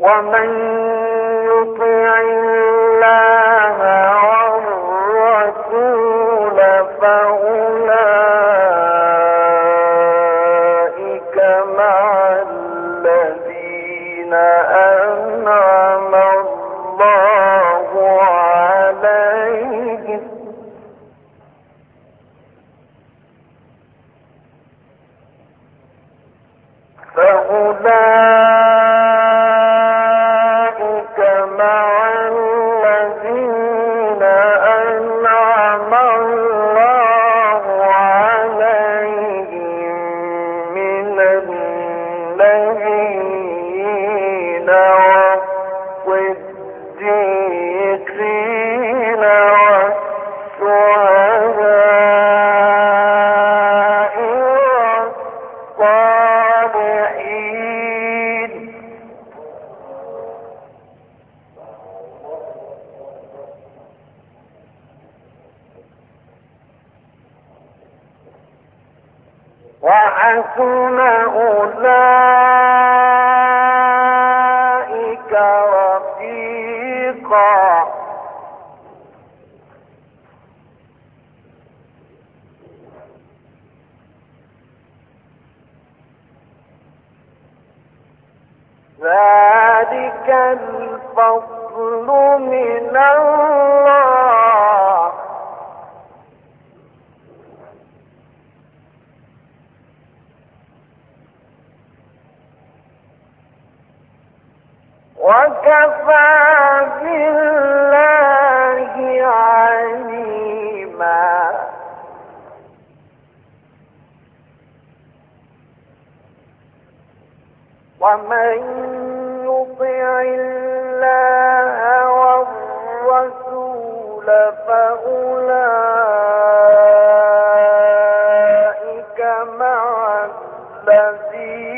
ومن يطع الله والرسول فأولئك مع الذين أنعم الله عليهم. فأولئك وحسن أولئك رفيقا. ذلك الفضل وكفى بالله عليما. ومن يطع الله والرسول فأولئك مع الذين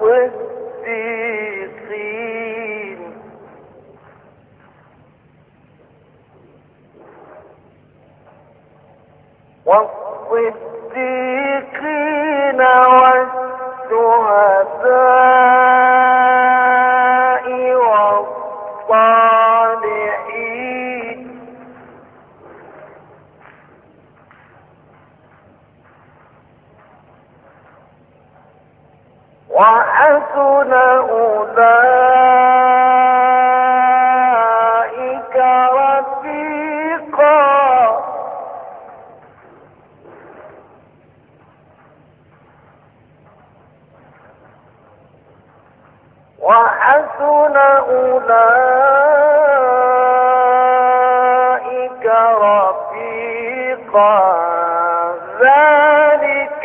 والصديقين. والشهداء. وحسن أولئك رفيقا. وحسن أولئك رفيقا. ذلك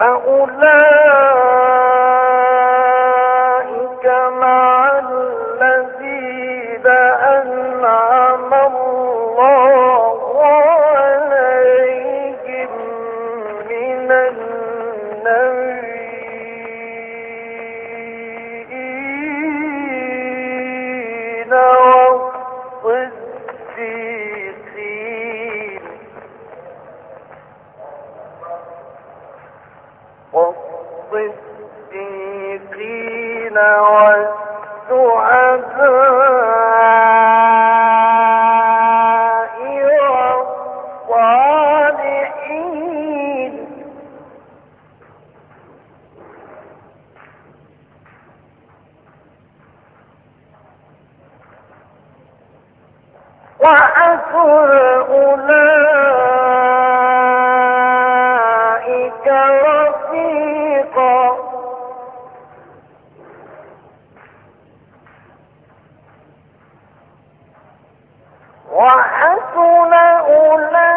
فأولئك والصديقين والسعداء. امرأتنا أولئك